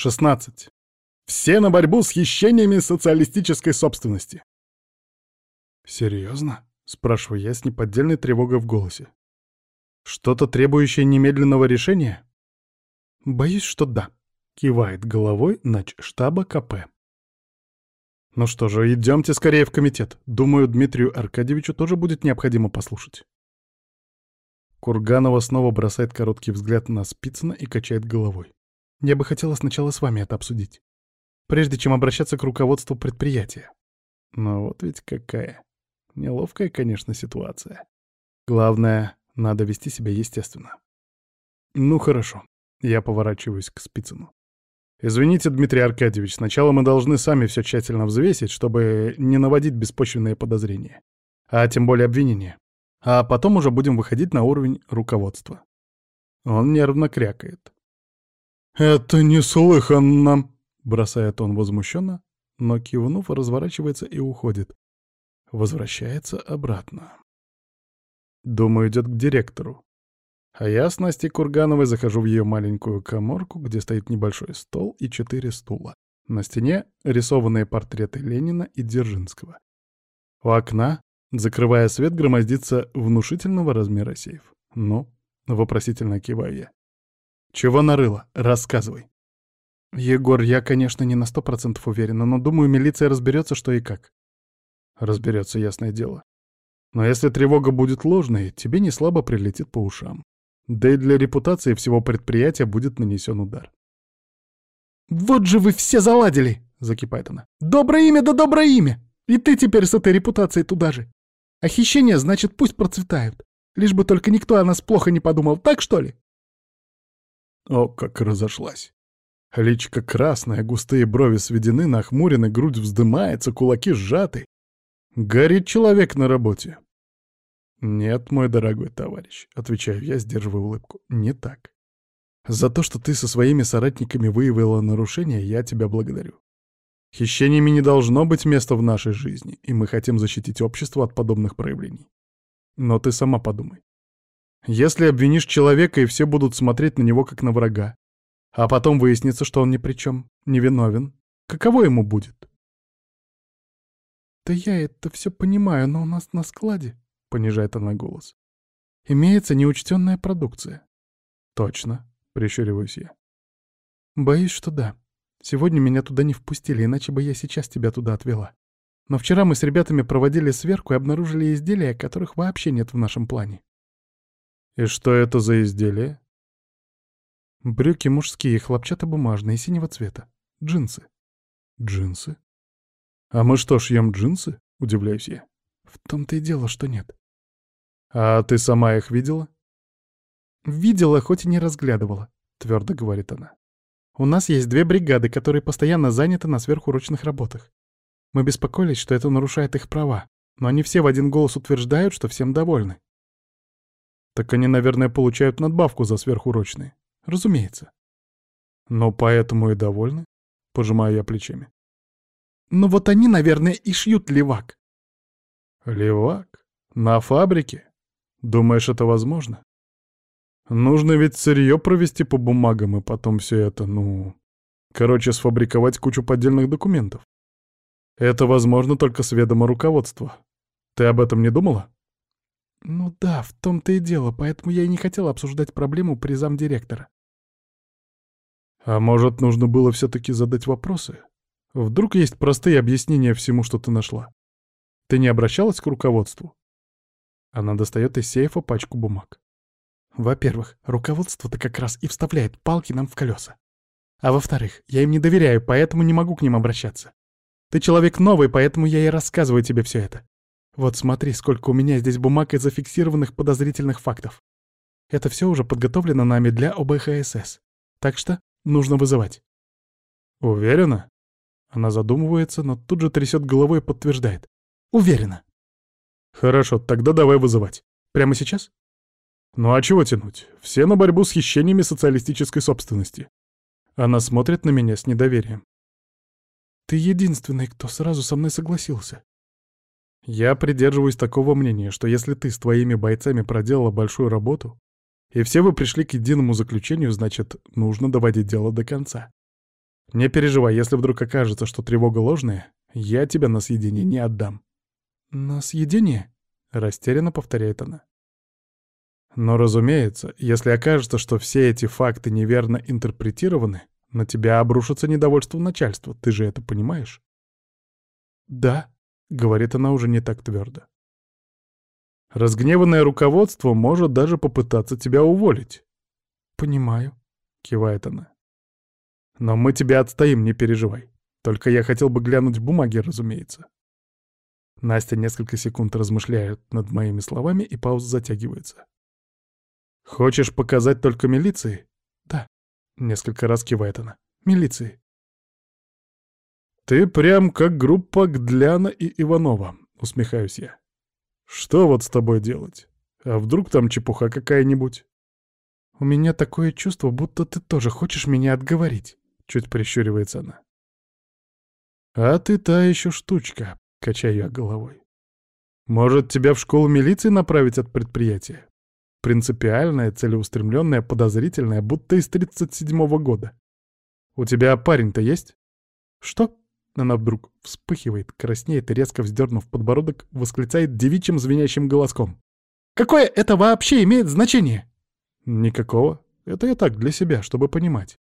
16. Все на борьбу с хищениями социалистической собственности. Серьезно? Спрашиваю я с неподдельной тревогой в голосе. Что-то требующее немедленного решения? Боюсь, что да. Кивает головой штаба КП. Ну что же, идемте скорее в комитет. Думаю, Дмитрию Аркадьевичу тоже будет необходимо послушать. Курганова снова бросает короткий взгляд на Спицына и качает головой. Я бы хотела сначала с вами это обсудить, прежде чем обращаться к руководству предприятия. Но вот ведь какая. Неловкая, конечно, ситуация. Главное, надо вести себя естественно. Ну хорошо, я поворачиваюсь к Спицыну. «Извините, Дмитрий Аркадьевич, сначала мы должны сами все тщательно взвесить, чтобы не наводить беспочвенные подозрения, а тем более обвинения. А потом уже будем выходить на уровень руководства». Он нервно крякает. «Это неслыханно!» — бросает он возмущенно, но, кивнув, разворачивается и уходит. Возвращается обратно. Думаю, идет к директору. А я с Настей Кургановой захожу в ее маленькую коморку, где стоит небольшой стол и четыре стула. На стене рисованные портреты Ленина и Дзержинского. У окна, закрывая свет, громоздится внушительного размера сейф. «Ну?» — вопросительно киваю я. «Чего нарыло? Рассказывай». «Егор, я, конечно, не на сто процентов уверена, но думаю, милиция разберется, что и как». «Разберется, ясное дело. Но если тревога будет ложной, тебе не слабо прилетит по ушам. Да и для репутации всего предприятия будет нанесен удар. «Вот же вы все заладили!» — закипает она. «Доброе имя да доброе имя! И ты теперь с этой репутацией туда же! А хищения, значит, пусть процветают. Лишь бы только никто о нас плохо не подумал, так что ли?» О, как разошлась. Личико красное, густые брови сведены, нахмурены, грудь вздымается, кулаки сжаты. Горит человек на работе. «Нет, мой дорогой товарищ», — отвечаю я, сдерживая улыбку, — «не так. За то, что ты со своими соратниками выявила нарушение, я тебя благодарю. Хищениями не должно быть места в нашей жизни, и мы хотим защитить общество от подобных проявлений. Но ты сама подумай. Если обвинишь человека, и все будут смотреть на него как на врага, а потом выяснится, что он ни при чем, невиновен, каково ему будет? Да я это все понимаю, но у нас на складе — понижает она голос. «Имеется неучтенная продукция». «Точно», — прищуриваюсь я. «Боюсь, что да. Сегодня меня туда не впустили, иначе бы я сейчас тебя туда отвела. Но вчера мы с ребятами проводили сверку и обнаружили изделия, которых вообще нет в нашем плане». «И что это за изделия?» «Брюки мужские, хлопчатобумажные, синего цвета. Джинсы». «Джинсы? А мы что, шьем джинсы?» — удивляюсь я. «В том-то и дело, что нет. «А ты сама их видела?» «Видела, хоть и не разглядывала», — твердо говорит она. «У нас есть две бригады, которые постоянно заняты на сверхурочных работах. Мы беспокоились, что это нарушает их права, но они все в один голос утверждают, что всем довольны». «Так они, наверное, получают надбавку за сверхурочные». «Разумеется». «Но поэтому и довольны?» — пожимаю я плечами. «Ну вот они, наверное, и шьют левак». «Левак? На фабрике?» Думаешь, это возможно? Нужно ведь сырье провести по бумагам и потом все это, ну... Короче, сфабриковать кучу поддельных документов. Это возможно только с ведома руководства. Ты об этом не думала? Ну да, в том-то и дело, поэтому я и не хотел обсуждать проблему при замдиректора. А может, нужно было все-таки задать вопросы? Вдруг есть простые объяснения всему, что ты нашла? Ты не обращалась к руководству? Она достает из сейфа пачку бумаг. Во-первых, руководство-то как раз и вставляет палки нам в колеса. А во-вторых, я им не доверяю, поэтому не могу к ним обращаться. Ты человек новый, поэтому я и рассказываю тебе все это. Вот смотри, сколько у меня здесь бумаг и зафиксированных подозрительных фактов. Это все уже подготовлено нами для ОБХСС. Так что нужно вызывать. Уверена? Она задумывается, но тут же трясет головой и подтверждает. Уверена. Хорошо, тогда давай вызывать. Прямо сейчас? Ну а чего тянуть? Все на борьбу с хищениями социалистической собственности. Она смотрит на меня с недоверием. Ты единственный, кто сразу со мной согласился. Я придерживаюсь такого мнения, что если ты с твоими бойцами проделала большую работу, и все вы пришли к единому заключению, значит, нужно доводить дело до конца. Не переживай, если вдруг окажется, что тревога ложная, я тебя на съедение не отдам». «На съедение?» — растерянно повторяет она. Но, разумеется, если окажется, что все эти факты неверно интерпретированы, на тебя обрушится недовольство начальства, ты же это понимаешь? «Да», — говорит она уже не так твердо. «Разгневанное руководство может даже попытаться тебя уволить». «Понимаю», — кивает она. «Но мы тебя отстоим, не переживай. Только я хотел бы глянуть бумаги, разумеется». Настя несколько секунд размышляет над моими словами, и пауза затягивается. «Хочешь показать только милиции?» «Да», — несколько раз кивает она. «Милиции». «Ты прям как группа Гдляна и Иванова», — усмехаюсь я. «Что вот с тобой делать? А вдруг там чепуха какая-нибудь?» «У меня такое чувство, будто ты тоже хочешь меня отговорить», — чуть прищуривается она. «А ты та еще штучка», — качаю я головой. «Может, тебя в школу милиции направить от предприятия? Принципиальная, целеустремленная, подозрительная, будто из 37-го года. У тебя парень-то есть?» «Что?» Она вдруг вспыхивает, краснеет и, резко вздернув подбородок, восклицает девичьим звенящим голоском. «Какое это вообще имеет значение?» «Никакого. Это я так, для себя, чтобы понимать.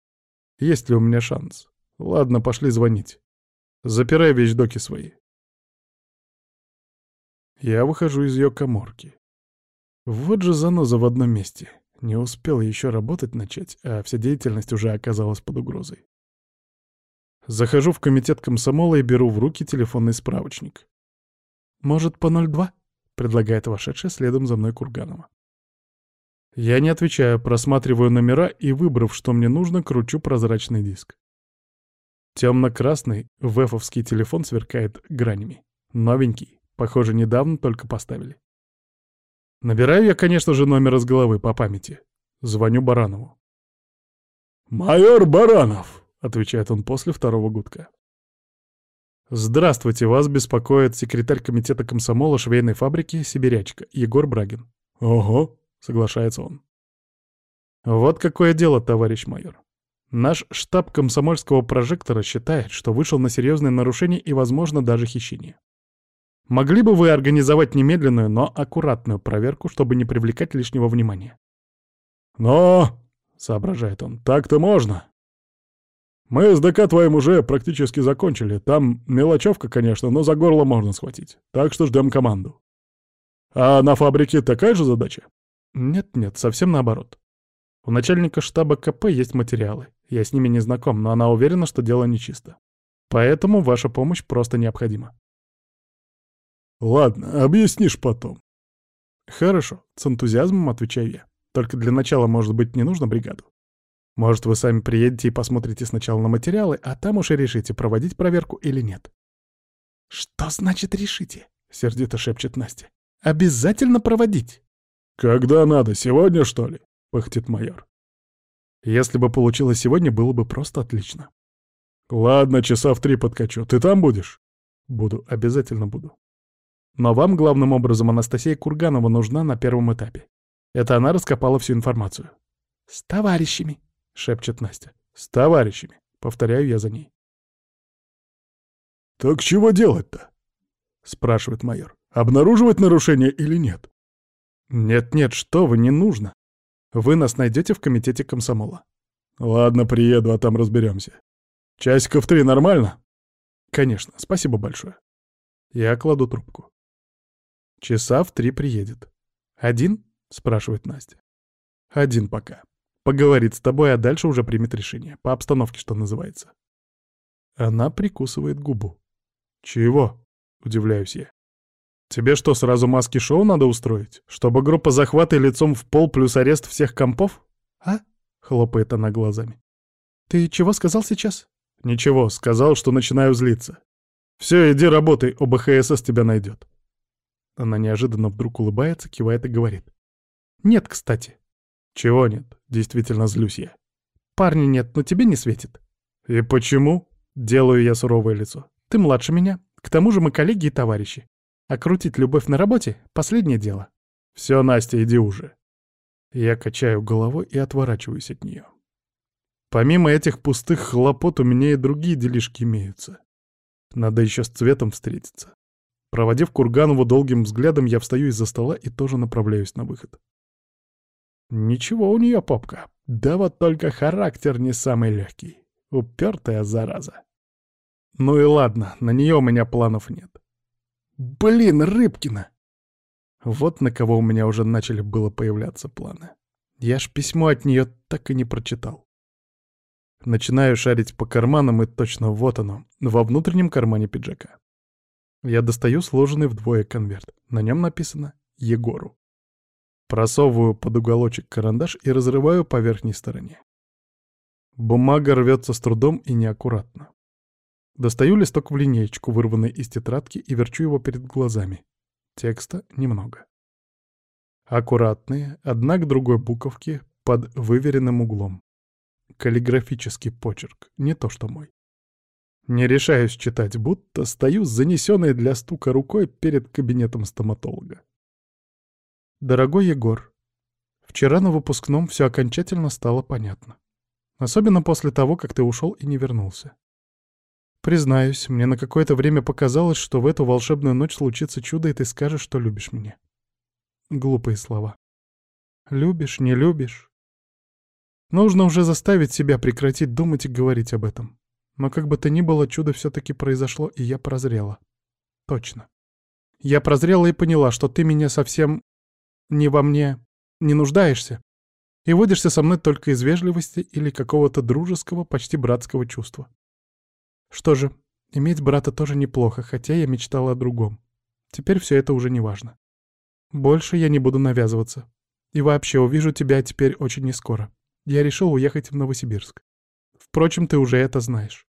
Есть ли у меня шанс? Ладно, пошли звонить. Запирай вещдоки свои». Я выхожу из ее коморки. Вот же заноза в одном месте. Не успел еще работать начать, а вся деятельность уже оказалась под угрозой. Захожу в комитет комсомола и беру в руки телефонный справочник. «Может, по 02?» — предлагает вошедшая следом за мной Курганова. Я не отвечаю, просматриваю номера и, выбрав, что мне нужно, кручу прозрачный диск. Темно-красный вэфовский телефон сверкает гранями. Новенький, похоже, недавно только поставили. Набираю я, конечно же, номер из головы по памяти. Звоню Баранову. «Майор Баранов!» — отвечает он после второго гудка. «Здравствуйте, вас беспокоит секретарь комитета комсомола швейной фабрики «Сибирячка» Егор Брагин». «Ого», — соглашается он. «Вот какое дело, товарищ майор. Наш штаб комсомольского прожектора считает, что вышел на серьезное нарушение и, возможно, даже хищение. Могли бы вы организовать немедленную, но аккуратную проверку, чтобы не привлекать лишнего внимания?» «Но...» — соображает он. «Так-то можно. Мы с ДК твоим уже практически закончили. Там мелочевка, конечно, но за горло можно схватить. Так что ждем команду. А на фабрике такая же задача? Нет-нет, совсем наоборот. У начальника штаба КП есть материалы. Я с ними не знаком, но она уверена, что дело нечисто. Поэтому ваша помощь просто необходима. Ладно, объяснишь потом. Хорошо, с энтузиазмом отвечаю я. Только для начала, может быть, не нужно бригаду? Может, вы сами приедете и посмотрите сначала на материалы, а там уж и решите, проводить проверку или нет. «Что значит решите?» — сердито шепчет Настя. «Обязательно проводить!» «Когда надо, сегодня, что ли?» — пыхтит майор. «Если бы получилось сегодня, было бы просто отлично». «Ладно, часа в три подкачу. Ты там будешь?» «Буду, обязательно буду. Но вам, главным образом, Анастасия Курганова нужна на первом этапе. Это она раскопала всю информацию». «С товарищами», — шепчет Настя. «С товарищами», — повторяю я за ней. «Так чего делать-то?» — спрашивает майор. «Обнаруживать нарушение или нет?» «Нет-нет, что вы, не нужно. Вы нас найдете в комитете комсомола». «Ладно, приеду, а там разберемся. Часиков три нормально?» «Конечно, спасибо большое». Я кладу трубку. Часа в три приедет. «Один?» — спрашивает Настя. «Один пока». Поговорит с тобой, а дальше уже примет решение. По обстановке, что называется. Она прикусывает губу. «Чего?» — удивляюсь я. «Тебе что, сразу маски-шоу надо устроить? Чтобы группа захвата лицом в пол плюс арест всех компов?» «А?» — хлопает она глазами. «Ты чего сказал сейчас?» «Ничего, сказал, что начинаю злиться. Все, иди работай, ОБХСС тебя найдет». Она неожиданно вдруг улыбается, кивает и говорит. «Нет, кстати». «Чего нет? Действительно злюсь я». «Парня нет, но тебе не светит». «И почему?» — делаю я суровое лицо. «Ты младше меня. К тому же мы коллеги и товарищи. А крутить любовь на работе — последнее дело». «Все, Настя, иди уже». Я качаю головой и отворачиваюсь от нее. Помимо этих пустых хлопот у меня и другие делишки имеются. Надо еще с цветом встретиться. Проводив Курганову долгим взглядом, я встаю из-за стола и тоже направляюсь на выход. Ничего у нее, попка. Да вот только характер не самый легкий. Упертая зараза. Ну и ладно, на нее у меня планов нет. Блин, Рыбкина! Вот на кого у меня уже начали было появляться планы. Я ж письмо от нее так и не прочитал. Начинаю шарить по карманам, и точно вот оно, во внутреннем кармане пиджака. Я достаю сложенный вдвое конверт. На нем написано «Егору». Просовываю под уголочек карандаш и разрываю по верхней стороне. Бумага рвется с трудом и неаккуратно. Достаю листок в линеечку, вырванный из тетрадки, и верчу его перед глазами. Текста немного. Аккуратные, одна к другой буковки, под выверенным углом. Каллиграфический почерк, не то что мой. Не решаюсь читать, будто стою с занесенной для стука рукой перед кабинетом стоматолога. Дорогой Егор, вчера на выпускном все окончательно стало понятно. Особенно после того, как ты ушел и не вернулся. Признаюсь, мне на какое-то время показалось, что в эту волшебную ночь случится чудо, и ты скажешь, что любишь меня. Глупые слова. Любишь, не любишь. Нужно уже заставить себя прекратить думать и говорить об этом. Но как бы то ни было, чудо все-таки произошло, и я прозрела. Точно. Я прозрела и поняла, что ты меня совсем не во мне не нуждаешься и водишься со мной только из вежливости или какого-то дружеского, почти братского чувства. Что же, иметь брата тоже неплохо, хотя я мечтала о другом. Теперь все это уже не важно. Больше я не буду навязываться. И вообще увижу тебя теперь очень нескоро. Я решил уехать в Новосибирск. Впрочем, ты уже это знаешь.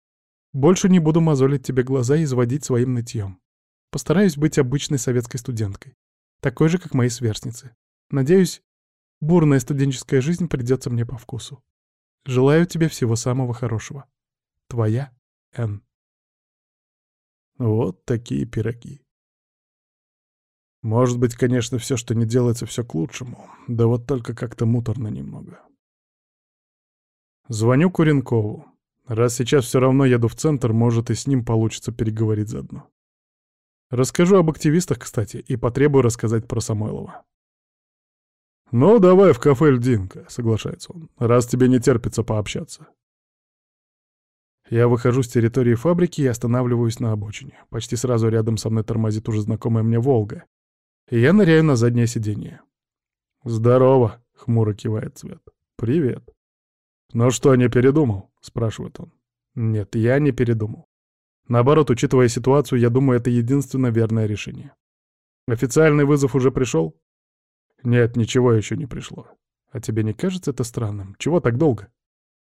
Больше не буду мозолить тебе глаза и изводить своим нытьем. Постараюсь быть обычной советской студенткой. Такой же, как мои сверстницы. Надеюсь, бурная студенческая жизнь придется мне по вкусу. Желаю тебе всего самого хорошего. Твоя Н. Вот такие пироги. Может быть, конечно, все, что не делается, все к лучшему. Да вот только как-то муторно немного. Звоню Куренкову. Раз сейчас все равно еду в центр, может и с ним получится переговорить заодно. Расскажу об активистах, кстати, и потребую рассказать про Самойлова. «Ну, давай в кафе «Льдинка», — соглашается он, — «раз тебе не терпится пообщаться». Я выхожу с территории фабрики и останавливаюсь на обочине. Почти сразу рядом со мной тормозит уже знакомая мне «Волга». И я ныряю на заднее сиденье. «Здорово», — хмуро кивает Цвет. «Привет». «Ну что, не передумал?» — спрашивает он. «Нет, я не передумал. Наоборот, учитывая ситуацию, я думаю, это единственно верное решение. Официальный вызов уже пришел?» «Нет, ничего еще не пришло. А тебе не кажется это странным? Чего так долго?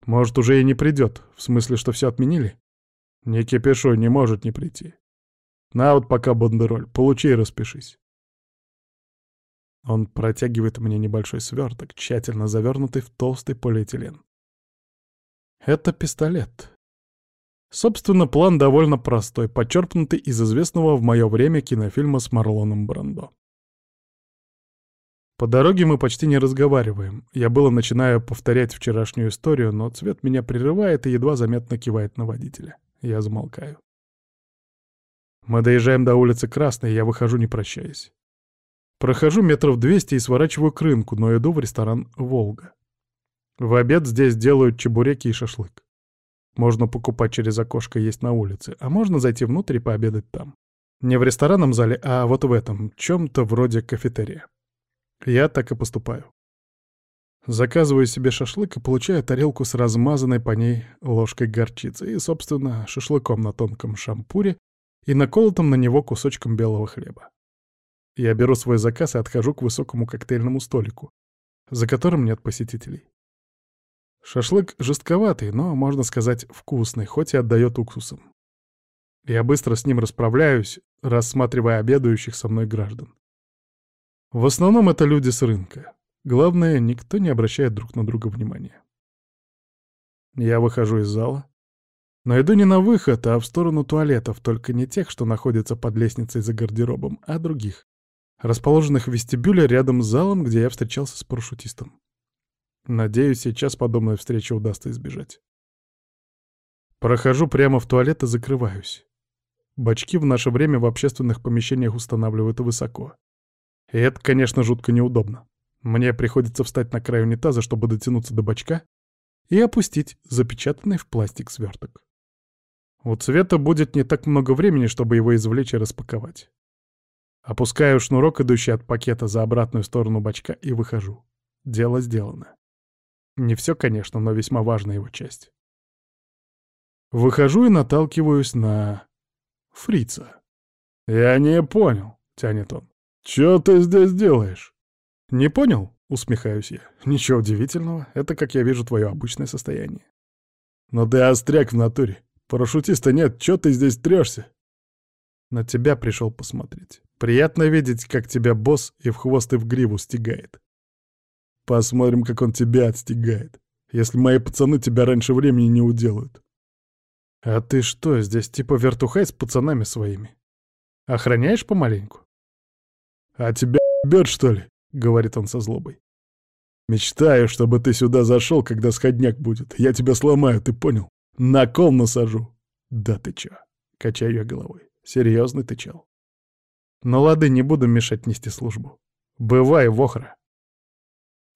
Может, уже и не придет, в смысле, что все отменили?» «Не кипишуй, не может не прийти. На вот пока бандероль, получи и распишись». Он протягивает мне небольшой сверток, тщательно завернутый в толстый полиэтилен. Это пистолет. Собственно, план довольно простой, подчерпнутый из известного в мое время кинофильма с Марлоном Брандо. По дороге мы почти не разговариваем. Я было начинаю повторять вчерашнюю историю, но цвет меня прерывает и едва заметно кивает на водителя. Я замолкаю. Мы доезжаем до улицы Красной, я выхожу, не прощаясь. Прохожу метров двести и сворачиваю к рынку, но иду в ресторан «Волга». В обед здесь делают чебуреки и шашлык. Можно покупать через окошко есть на улице, а можно зайти внутрь и пообедать там. Не в ресторанном зале, а вот в этом, чем-то вроде кафетерия. Я так и поступаю. Заказываю себе шашлык и получаю тарелку с размазанной по ней ложкой горчицы и, собственно, шашлыком на тонком шампуре и наколотом на него кусочком белого хлеба. Я беру свой заказ и отхожу к высокому коктейльному столику, за которым нет посетителей. Шашлык жестковатый, но, можно сказать, вкусный, хоть и отдает уксусом. Я быстро с ним расправляюсь, рассматривая обедающих со мной граждан. В основном это люди с рынка. Главное, никто не обращает друг на друга внимания. Я выхожу из зала, но иду не на выход, а в сторону туалетов, только не тех, что находятся под лестницей за гардеробом, а других, расположенных в вестибюле рядом с залом, где я встречался с парашютистом. Надеюсь, сейчас подобной встречи удастся избежать. Прохожу прямо в туалет и закрываюсь. Бачки в наше время в общественных помещениях устанавливают высоко. И это, конечно, жутко неудобно. Мне приходится встать на край унитаза, чтобы дотянуться до бачка и опустить запечатанный в пластик сверток. У Цвета будет не так много времени, чтобы его извлечь и распаковать. Опускаю шнурок, идущий от пакета за обратную сторону бачка, и выхожу. Дело сделано. Не все, конечно, но весьма важная его часть. Выхожу и наталкиваюсь на... фрица. «Я не понял», — тянет он. «Чё ты здесь делаешь?» «Не понял?» — усмехаюсь я. «Ничего удивительного, это, как я вижу, твое обычное состояние». «Но ты остряк в натуре. Парашютиста нет, чё ты здесь трёшься?» «На тебя пришел посмотреть. Приятно видеть, как тебя босс и в хвост и в гриву стегает». «Посмотрим, как он тебя отстегает, если мои пацаны тебя раньше времени не уделают». «А ты что, здесь типа вертухай с пацанами своими? Охраняешь помаленьку?» «А тебя бьет, что ли?» — говорит он со злобой. «Мечтаю, чтобы ты сюда зашел, когда сходняк будет. Я тебя сломаю, ты понял? На кол насажу». «Да ты чё?» — качаю я головой. «Серьезный ты чел». «Ну лады, не буду мешать нести службу. Бывай, вохра».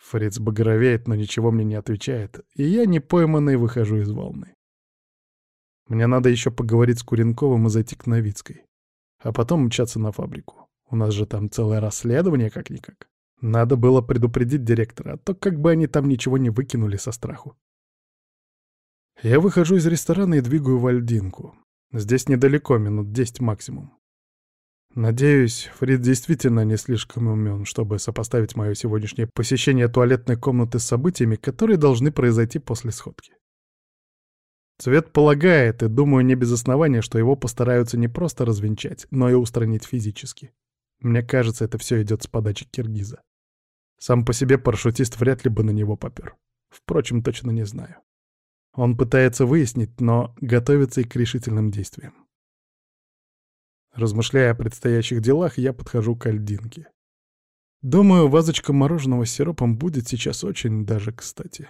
Фриц багровеет, но ничего мне не отвечает, и я, не пойманный, выхожу из волны. Мне надо еще поговорить с Куренковым и зайти к Новицкой. А потом мчаться на фабрику. У нас же там целое расследование как-никак. Надо было предупредить директора, а то как бы они там ничего не выкинули со страху. Я выхожу из ресторана и двигаю в Альдинку. Здесь недалеко, минут десять максимум. Надеюсь, Фрид действительно не слишком умен, чтобы сопоставить мое сегодняшнее посещение туалетной комнаты с событиями, которые должны произойти после сходки. Цвет полагает, и думаю не без основания, что его постараются не просто развенчать, но и устранить физически. Мне кажется, это все идет с подачи Киргиза. Сам по себе парашютист вряд ли бы на него попер. Впрочем, точно не знаю. Он пытается выяснить, но готовится и к решительным действиям. Размышляя о предстоящих делах, я подхожу к Альдинке. Думаю, вазочка мороженого с сиропом будет сейчас очень даже кстати.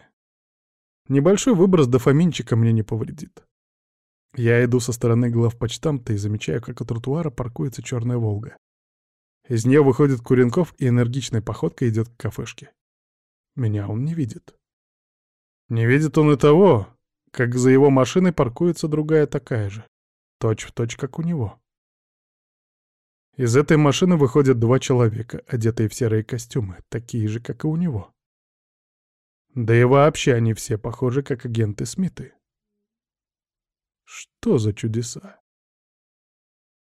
Небольшой выброс дофаминчика мне не повредит. Я иду со стороны главпочтамта и замечаю, как у тротуара паркуется черная «Волга». Из нее выходит Куренков и энергичной походкой идет к кафешке. Меня он не видит. Не видит он и того, как за его машиной паркуется другая такая же. Точь в точь, как у него. Из этой машины выходят два человека, одетые в серые костюмы, такие же, как и у него. Да и вообще они все похожи, как агенты Смиты. Что за чудеса?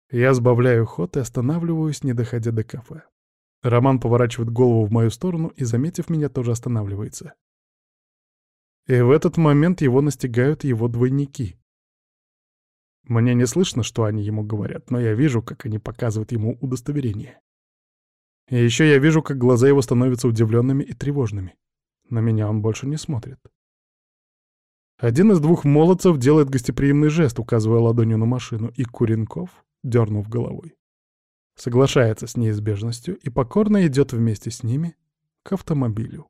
Я сбавляю ход и останавливаюсь, не доходя до кафе. Роман поворачивает голову в мою сторону и, заметив меня, тоже останавливается. И в этот момент его настигают его двойники. Мне не слышно, что они ему говорят, но я вижу, как они показывают ему удостоверение. И еще я вижу, как глаза его становятся удивленными и тревожными. На меня он больше не смотрит. Один из двух молодцев делает гостеприимный жест, указывая ладонью на машину, и Куренков, дернув головой, соглашается с неизбежностью и покорно идет вместе с ними к автомобилю.